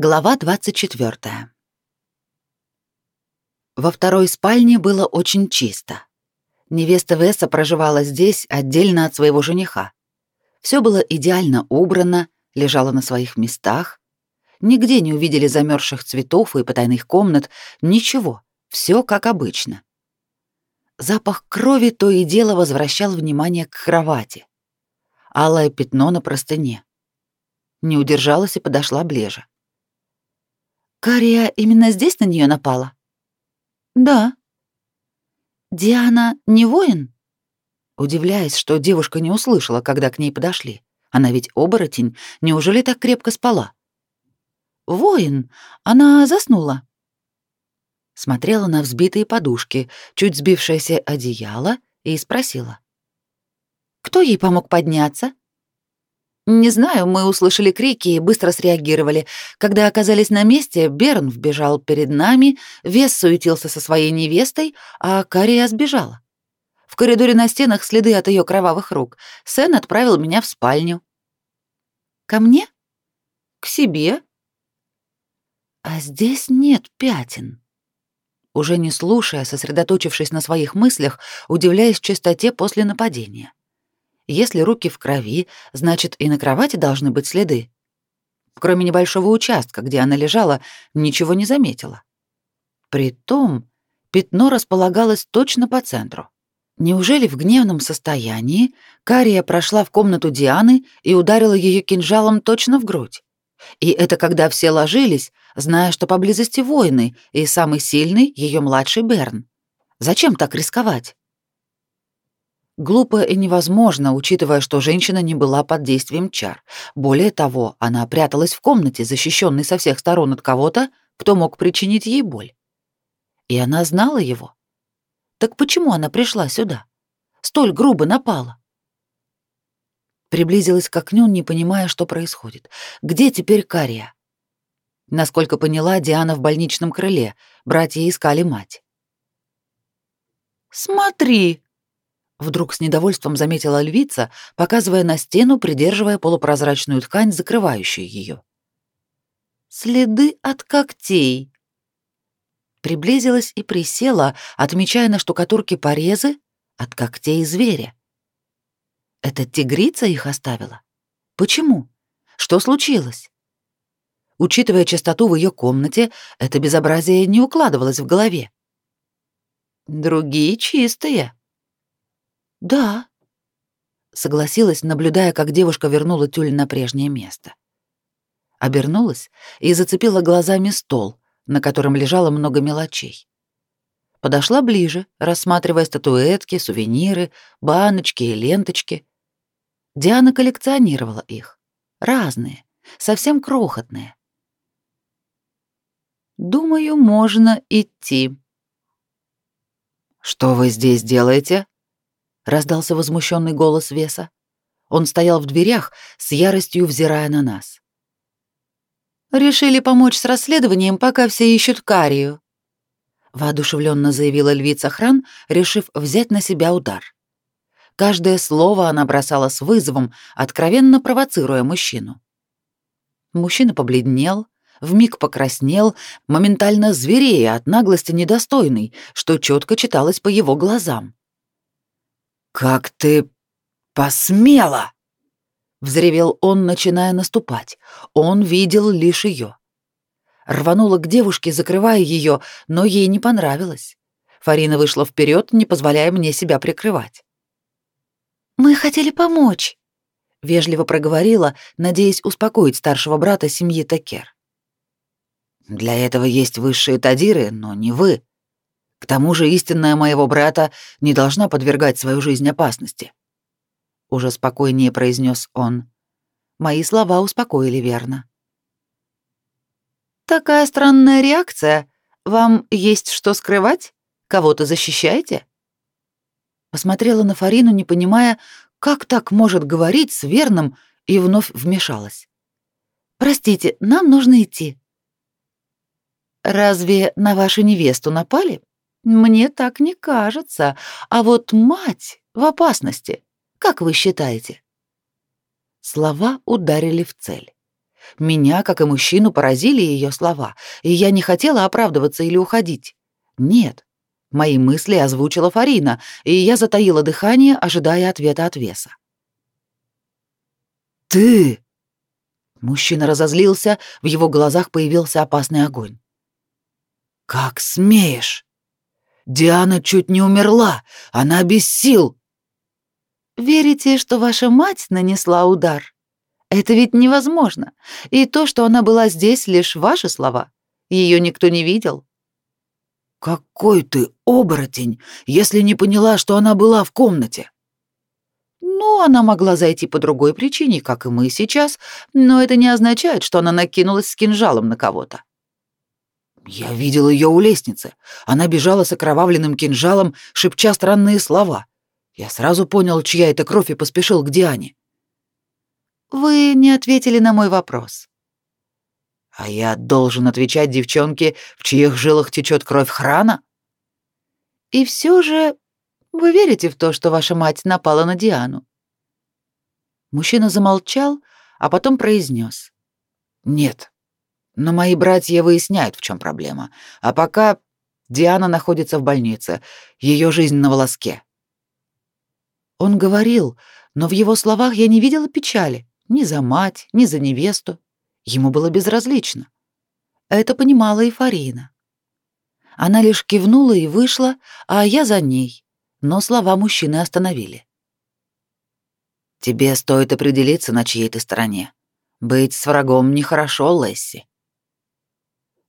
Глава 24. Во второй спальне было очень чисто. Невеста Веса проживала здесь отдельно от своего жениха. Все было идеально убрано, лежало на своих местах. Нигде не увидели замерзших цветов и потайных комнат, ничего, все как обычно. Запах крови то и дело возвращал внимание к кровати. Алое пятно на простыне. Не удержалась и подошла ближе. Кария именно здесь на нее напала? Да. Диана не воин? Удивляясь, что девушка не услышала, когда к ней подошли. Она ведь оборотень, неужели так крепко спала? Воин, она заснула. Смотрела на взбитые подушки, чуть сбившееся одеяло и спросила. Кто ей помог подняться? Не знаю, мы услышали крики и быстро среагировали. Когда оказались на месте, Берн вбежал перед нами, Вес суетился со своей невестой, а Кария сбежала. В коридоре на стенах следы от ее кровавых рук. Сен отправил меня в спальню. Ко мне? К себе? А здесь нет пятен. Уже не слушая, сосредоточившись на своих мыслях, удивляясь чистоте после нападения. Если руки в крови, значит, и на кровати должны быть следы. Кроме небольшого участка, где она лежала, ничего не заметила. Притом пятно располагалось точно по центру. Неужели в гневном состоянии Кария прошла в комнату Дианы и ударила ее кинжалом точно в грудь? И это когда все ложились, зная, что поблизости воины, и самый сильный — ее младший Берн. Зачем так рисковать? Глупо и невозможно, учитывая, что женщина не была под действием чар. Более того, она пряталась в комнате, защищенной со всех сторон от кого-то, кто мог причинить ей боль. И она знала его. Так почему она пришла сюда? Столь грубо напала. Приблизилась к окну, не понимая, что происходит. Где теперь Кария? Насколько поняла, Диана в больничном крыле. Братья искали мать. «Смотри!» Вдруг с недовольством заметила львица, показывая на стену, придерживая полупрозрачную ткань, закрывающую ее. «Следы от когтей!» Приблизилась и присела, отмечая на штукатурке порезы от когтей зверя. «Это тигрица их оставила? Почему? Что случилось?» Учитывая чистоту в ее комнате, это безобразие не укладывалось в голове. «Другие чистые», «Да», — согласилась, наблюдая, как девушка вернула тюль на прежнее место. Обернулась и зацепила глазами стол, на котором лежало много мелочей. Подошла ближе, рассматривая статуэтки, сувениры, баночки и ленточки. Диана коллекционировала их. Разные, совсем крохотные. «Думаю, можно идти». «Что вы здесь делаете?» Раздался возмущенный голос Веса. Он стоял в дверях, с яростью взирая на нас. Решили помочь с расследованием, пока все ищут Карию, воодушевленно заявила львица Хран, решив взять на себя удар. Каждое слово она бросала с вызовом, откровенно провоцируя мужчину. Мужчина побледнел, вмиг покраснел, моментально зверея от наглости недостойной, что четко читалось по его глазам. «Как ты посмела!» — взревел он, начиная наступать. Он видел лишь ее. Рванула к девушке, закрывая ее, но ей не понравилось. Фарина вышла вперед, не позволяя мне себя прикрывать. «Мы хотели помочь», — вежливо проговорила, надеясь успокоить старшего брата семьи Такер. «Для этого есть высшие тадиры, но не вы», к тому же истинная моего брата не должна подвергать свою жизнь опасности. Уже спокойнее произнес он. Мои слова успокоили верно. Такая странная реакция. Вам есть что скрывать? Кого-то защищаете? Посмотрела на Фарину, не понимая, как так может говорить с верным, и вновь вмешалась. Простите, нам нужно идти. Разве на вашу невесту напали? Мне так не кажется. А вот мать в опасности. Как вы считаете? Слова ударили в цель. Меня, как и мужчину, поразили ее слова, и я не хотела оправдываться или уходить. Нет. Мои мысли озвучила Фарина, и я затаила дыхание, ожидая ответа от Веса. «Ты!» Мужчина разозлился, в его глазах появился опасный огонь. «Как смеешь! Диана чуть не умерла, она без сил!» «Верите, что ваша мать нанесла удар?» Это ведь невозможно. И то, что она была здесь, лишь ваши слова. Ее никто не видел. Какой ты оборотень, если не поняла, что она была в комнате? Ну, она могла зайти по другой причине, как и мы сейчас, но это не означает, что она накинулась с кинжалом на кого-то. Я видел ее у лестницы. Она бежала с окровавленным кинжалом, шепча странные слова. Я сразу понял, чья это кровь и поспешил к Диане. Вы не ответили на мой вопрос. А я должен отвечать девчонке, в чьих жилах течет кровь храна? И все же вы верите в то, что ваша мать напала на Диану? Мужчина замолчал, а потом произнес: "Нет. Но мои братья выясняют, в чем проблема. А пока Диана находится в больнице, ее жизнь на волоске". Он говорил, но в его словах я не видела печали. Ни за мать, ни за невесту. Ему было безразлично. Это понимала и Фарина. Она лишь кивнула и вышла, а я за ней, но слова мужчины остановили. «Тебе стоит определиться, на чьей ты стороне. Быть с врагом нехорошо, Лесси».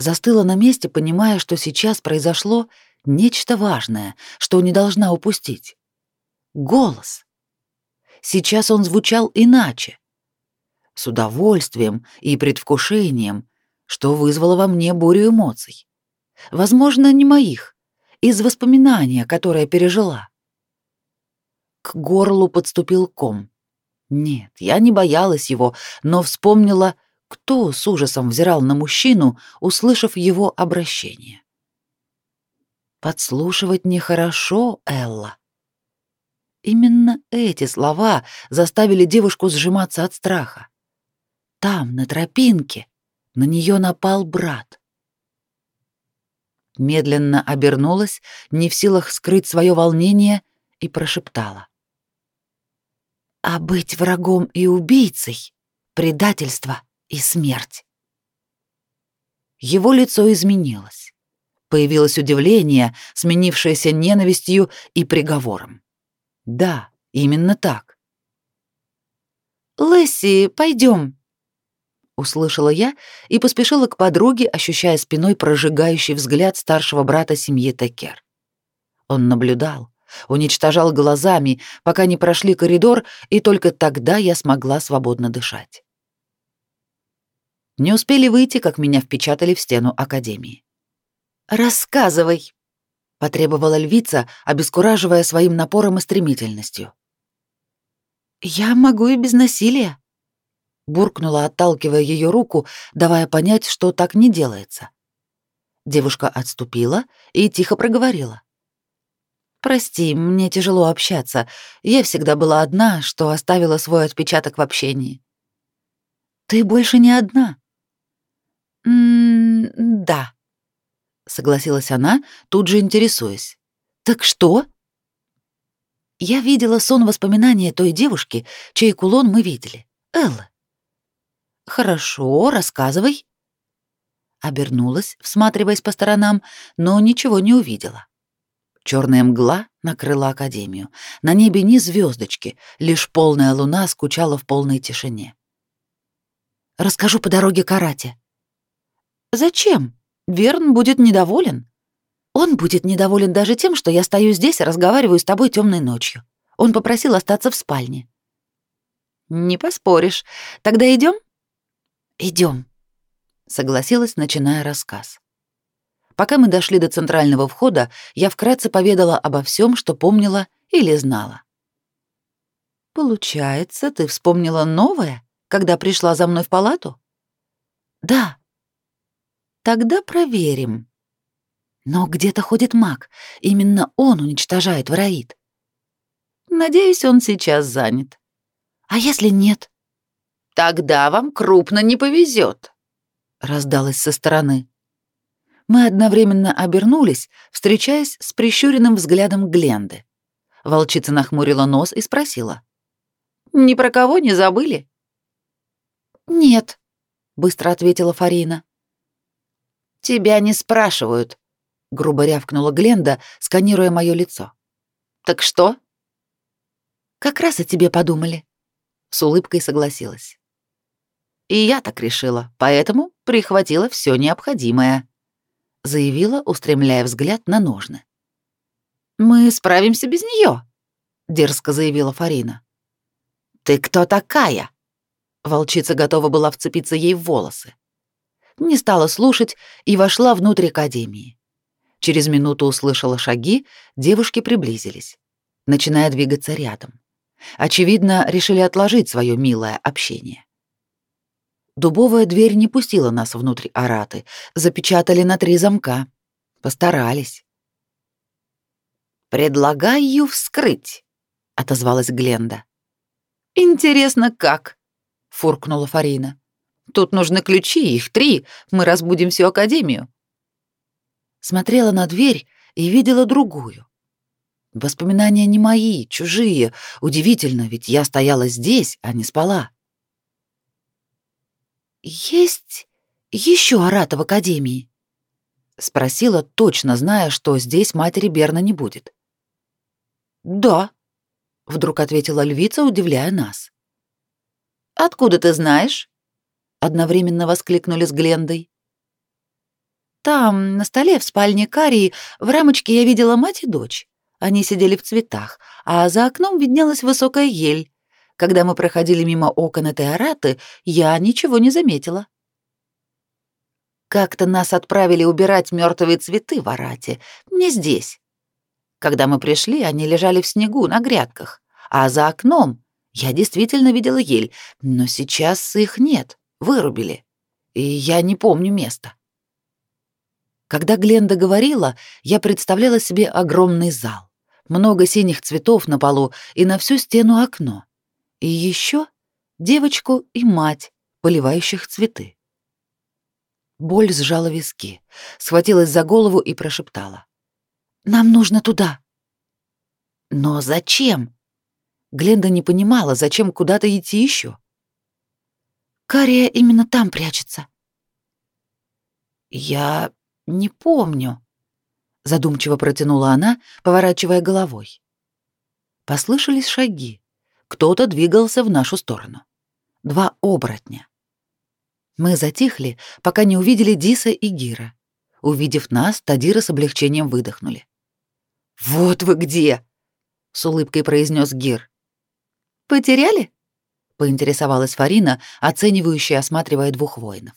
Застыла на месте, понимая, что сейчас произошло нечто важное, что не должна упустить. Голос. Сейчас он звучал иначе, с удовольствием и предвкушением, что вызвало во мне бурю эмоций. Возможно, не моих, из воспоминания, которое пережила. К горлу подступил ком. Нет, я не боялась его, но вспомнила, кто с ужасом взирал на мужчину, услышав его обращение. Подслушивать нехорошо, Элла. Именно эти слова заставили девушку сжиматься от страха. Там, на тропинке, на нее напал брат. Медленно обернулась, не в силах скрыть свое волнение, и прошептала. «А быть врагом и убийцей — предательство и смерть». Его лицо изменилось. Появилось удивление, сменившееся ненавистью и приговором. Да, именно так. «Лесси, пойдем», услышала я и поспешила к подруге, ощущая спиной прожигающий взгляд старшего брата семьи Текер. Он наблюдал, уничтожал глазами, пока не прошли коридор, и только тогда я смогла свободно дышать. Не успели выйти, как меня впечатали в стену академии. «Рассказывай», — потребовала львица, обескураживая своим напором и стремительностью. «Я могу и без насилия», буркнула, отталкивая ее руку, давая понять, что так не делается. Девушка отступила и тихо проговорила. «Прости, мне тяжело общаться. Я всегда была одна, что оставила свой отпечаток в общении». «Ты больше не одна?» «М -м «Да», — согласилась она, тут же интересуясь. «Так что?» Я видела сон воспоминания той девушки, чей кулон мы видели. Эллы. Хорошо, рассказывай. Обернулась, всматриваясь по сторонам, но ничего не увидела. Черная мгла накрыла академию. На небе ни звездочки, лишь полная луна скучала в полной тишине. Расскажу по дороге карате. Зачем? Верн будет недоволен. Он будет недоволен даже тем, что я стою здесь и разговариваю с тобой темной ночью. Он попросил остаться в спальне. Не поспоришь. Тогда идем? Идем, согласилась, начиная рассказ. Пока мы дошли до центрального входа, я вкратце поведала обо всем, что помнила или знала. Получается, ты вспомнила новое, когда пришла за мной в палату? Да. Тогда проверим. Но где-то ходит маг. Именно он уничтожает Враид. Надеюсь, он сейчас занят. А если нет? Тогда вам крупно не повезет, раздалось со стороны. Мы одновременно обернулись, встречаясь с прищуренным взглядом Гленды. Волчица нахмурила нос и спросила. «Ни про кого не забыли?» «Нет», — быстро ответила Фарина. «Тебя не спрашивают», — грубо рявкнула Гленда, сканируя мое лицо. «Так что?» «Как раз о тебе подумали», — с улыбкой согласилась. «И я так решила, поэтому прихватила все необходимое», — заявила, устремляя взгляд на ножны. «Мы справимся без нее», — дерзко заявила Фарина. «Ты кто такая?» Волчица готова была вцепиться ей в волосы. Не стала слушать и вошла внутрь академии. Через минуту услышала шаги, девушки приблизились, начиная двигаться рядом. Очевидно, решили отложить свое милое общение. Дубовая дверь не пустила нас внутрь араты, запечатали на три замка. Постарались. «Предлагаю вскрыть», — отозвалась Гленда. «Интересно, как?» — фуркнула Фарина. «Тут нужны ключи, их три, мы разбудим всю Академию». Смотрела на дверь и видела другую. Воспоминания не мои, чужие. Удивительно, ведь я стояла здесь, а не спала. «Есть еще Арата в Академии?» — спросила, точно зная, что здесь матери Берна не будет. «Да», — вдруг ответила львица, удивляя нас. «Откуда ты знаешь?» — одновременно воскликнули с Глендой. «Там, на столе в спальне Карии, в рамочке я видела мать и дочь. Они сидели в цветах, а за окном виднелась высокая ель. Когда мы проходили мимо окон этой араты, я ничего не заметила. Как-то нас отправили убирать мертвые цветы в арате, не здесь. Когда мы пришли, они лежали в снегу на грядках, а за окном я действительно видела ель, но сейчас их нет, вырубили, и я не помню места. Когда Гленда говорила, я представляла себе огромный зал, много синих цветов на полу и на всю стену окно. И еще девочку и мать, поливающих цветы. Боль сжала виски, схватилась за голову и прошептала. «Нам нужно туда». «Но зачем?» Гленда не понимала, зачем куда-то идти еще. «Кария именно там прячется». «Я не помню», — задумчиво протянула она, поворачивая головой. Послышались шаги. Кто-то двигался в нашу сторону. Два оборотня. Мы затихли, пока не увидели Диса и Гира. Увидев нас, Тадира с облегчением выдохнули. «Вот вы где!» — с улыбкой произнес Гир. «Потеряли?» — поинтересовалась Фарина, оценивающая, осматривая двух воинов.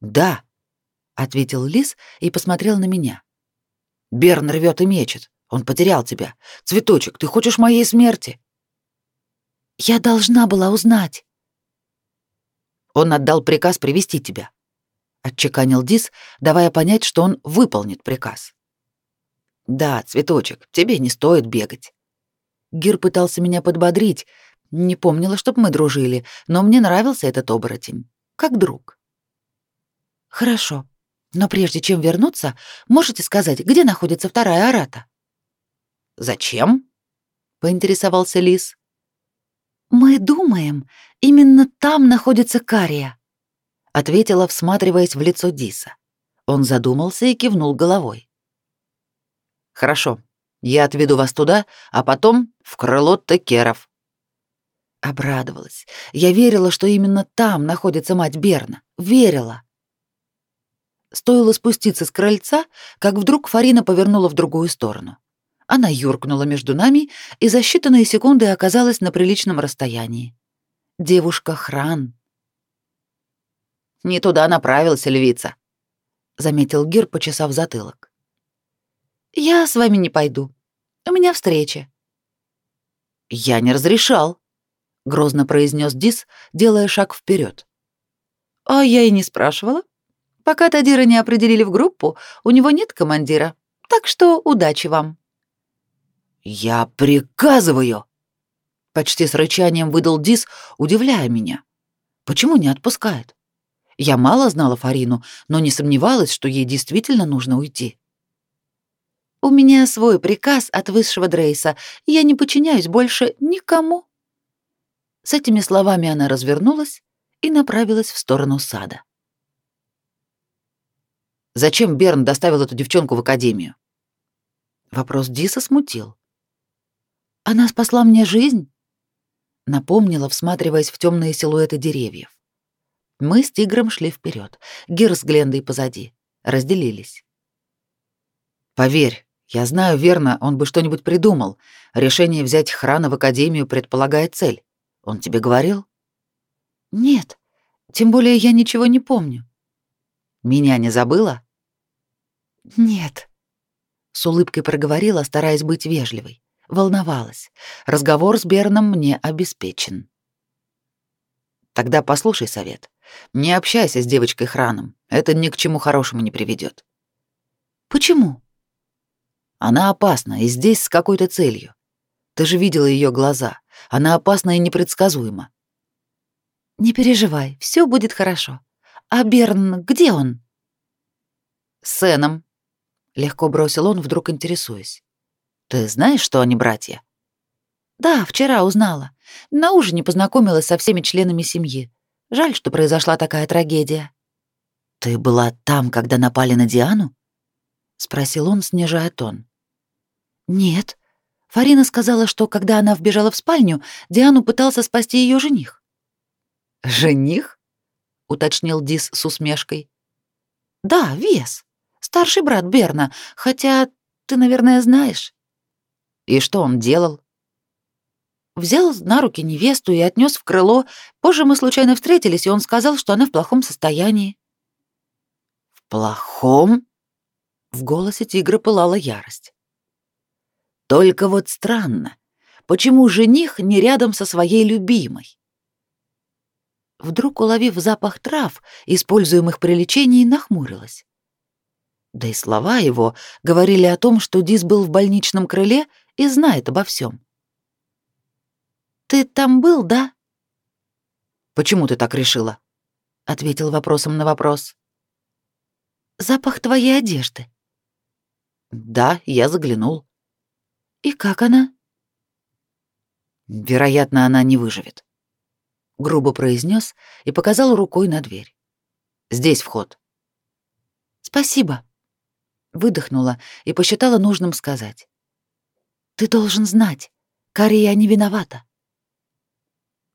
«Да», — ответил Лис и посмотрел на меня. «Берн рвет и мечет. Он потерял тебя. Цветочек, ты хочешь моей смерти?» Я должна была узнать. Он отдал приказ привести тебя, отчеканил Дис, давая понять, что он выполнит приказ. Да, цветочек, тебе не стоит бегать. Гир пытался меня подбодрить. Не помнила, чтоб мы дружили, но мне нравился этот оборотень, как друг. Хорошо. Но прежде чем вернуться, можете сказать, где находится вторая арата? Зачем? поинтересовался Лис. «Мы думаем, именно там находится Кария», — ответила, всматриваясь в лицо Диса. Он задумался и кивнул головой. «Хорошо, я отведу вас туда, а потом в крыло Текеров». Обрадовалась. Я верила, что именно там находится мать Берна. Верила. Стоило спуститься с крыльца, как вдруг Фарина повернула в другую сторону. Она юркнула между нами и за считанные секунды оказалась на приличном расстоянии. Девушка Хран. «Не туда направилась львица», — заметил Гир, почесав затылок. «Я с вами не пойду. У меня встреча». «Я не разрешал», — грозно произнес Дис, делая шаг вперед. «А я и не спрашивала. Пока Тадира не определили в группу, у него нет командира, так что удачи вам». «Я приказываю!» Почти с рычанием выдал Дис, удивляя меня. Почему не отпускает? Я мало знала Фарину, но не сомневалась, что ей действительно нужно уйти. «У меня свой приказ от высшего Дрейса, я не подчиняюсь больше никому». С этими словами она развернулась и направилась в сторону сада. «Зачем Берн доставил эту девчонку в академию?» Вопрос Диса смутил. «Она спасла мне жизнь?» Напомнила, всматриваясь в темные силуэты деревьев. Мы с тигром шли вперед, Гир с Глендой позади. Разделились. «Поверь, я знаю верно, он бы что-нибудь придумал. Решение взять Храна в Академию предполагает цель. Он тебе говорил?» «Нет, тем более я ничего не помню». «Меня не забыла?» «Нет», — с улыбкой проговорила, стараясь быть вежливой. Волновалась. Разговор с Берном мне обеспечен. «Тогда послушай совет. Не общайся с девочкой Храном. Это ни к чему хорошему не приведет. Почему? Она опасна и здесь с какой-то целью. Ты же видела ее глаза. Она опасна и непредсказуема. Не переживай, все будет хорошо. А Берн, где он? С Сэном. Легко бросил он, вдруг интересуясь. Ты знаешь, что они братья? Да, вчера узнала. На ужине познакомилась со всеми членами семьи. Жаль, что произошла такая трагедия. Ты была там, когда напали на Диану? спросил он, снижая тон. Нет. Фарина сказала, что когда она вбежала в спальню, Диану пытался спасти ее жених. Жених? уточнил Дис с усмешкой. Да, Вес. Старший брат Берна, хотя ты, наверное, знаешь. И что он делал? Взял на руки невесту и отнес в крыло. Позже мы случайно встретились, и он сказал, что она в плохом состоянии. В плохом? В голосе тигра пылала ярость. Только вот странно, почему жених не рядом со своей любимой? Вдруг, уловив запах трав, используемых при лечении, нахмурилась. Да и слова его говорили о том, что Дис был в больничном крыле и знает обо всем. Ты там был, да? Почему ты так решила? ответил вопросом на вопрос. Запах твоей одежды. Да, я заглянул. И как она? Вероятно, она не выживет, грубо произнес и показал рукой на дверь. Здесь вход. Спасибо, выдохнула и посчитала нужным сказать. Ты должен знать, Кария не виновата.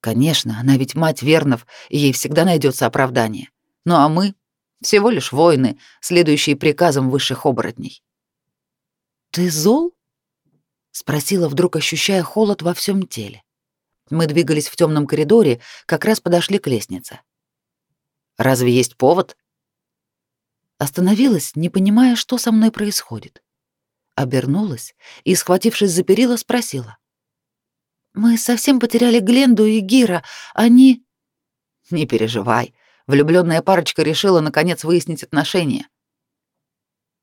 Конечно, она ведь мать Вернов, и ей всегда найдется оправдание. Ну а мы всего лишь воины, следующие приказам высших оборотней. Ты зол? Спросила вдруг, ощущая холод во всем теле. Мы двигались в темном коридоре, как раз подошли к лестнице. Разве есть повод? Остановилась, не понимая, что со мной происходит. Обернулась и, схватившись за перила, спросила: мы совсем потеряли Гленду и Гира. Они Не переживай. Влюбленная парочка решила наконец выяснить отношения.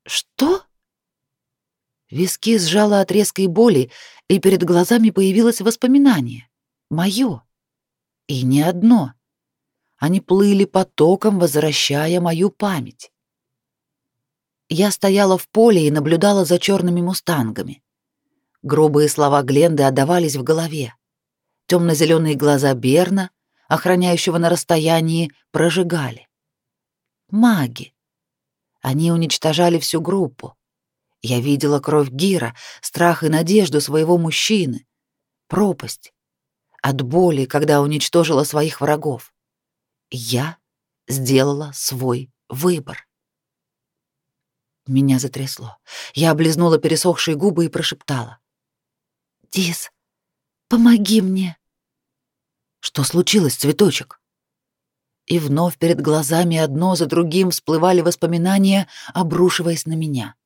Что? Виски сжало от резкой боли, и перед глазами появилось воспоминание. Моё. И не одно. Они плыли потоком, возвращая мою память. Я стояла в поле и наблюдала за черными мустангами. Грубые слова Гленды отдавались в голове. Темно-зеленые глаза Берна, охраняющего на расстоянии, прожигали. Маги. Они уничтожали всю группу. Я видела кровь Гира, страх и надежду своего мужчины, пропасть, от боли, когда уничтожила своих врагов. Я сделала свой выбор. Меня затрясло. Я облизнула пересохшие губы и прошептала: Дис, помоги мне. Что случилось, цветочек? И вновь перед глазами одно за другим всплывали воспоминания, обрушиваясь на меня.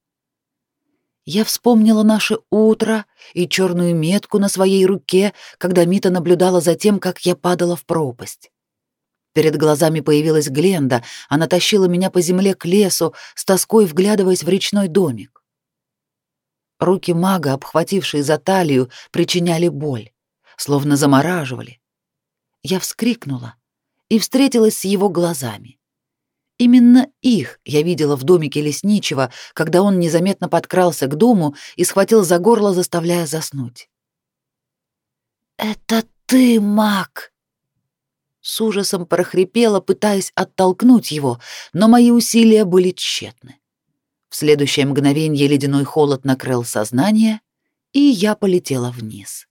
Я вспомнила наше утро и черную метку на своей руке, когда Мита наблюдала за тем, как я падала в пропасть. Перед глазами появилась Гленда, она тащила меня по земле к лесу, с тоской вглядываясь в речной домик. Руки мага, обхватившие за талию, причиняли боль. словно замораживали. Я вскрикнула и встретилась с его глазами. Именно их я видела в домике лесничего, когда он незаметно подкрался к дому и схватил за горло, заставляя заснуть. «Это ты, маг!» С ужасом прохрипела, пытаясь оттолкнуть его, но мои усилия были тщетны. В следующее мгновение ледяной холод накрыл сознание, и я полетела вниз.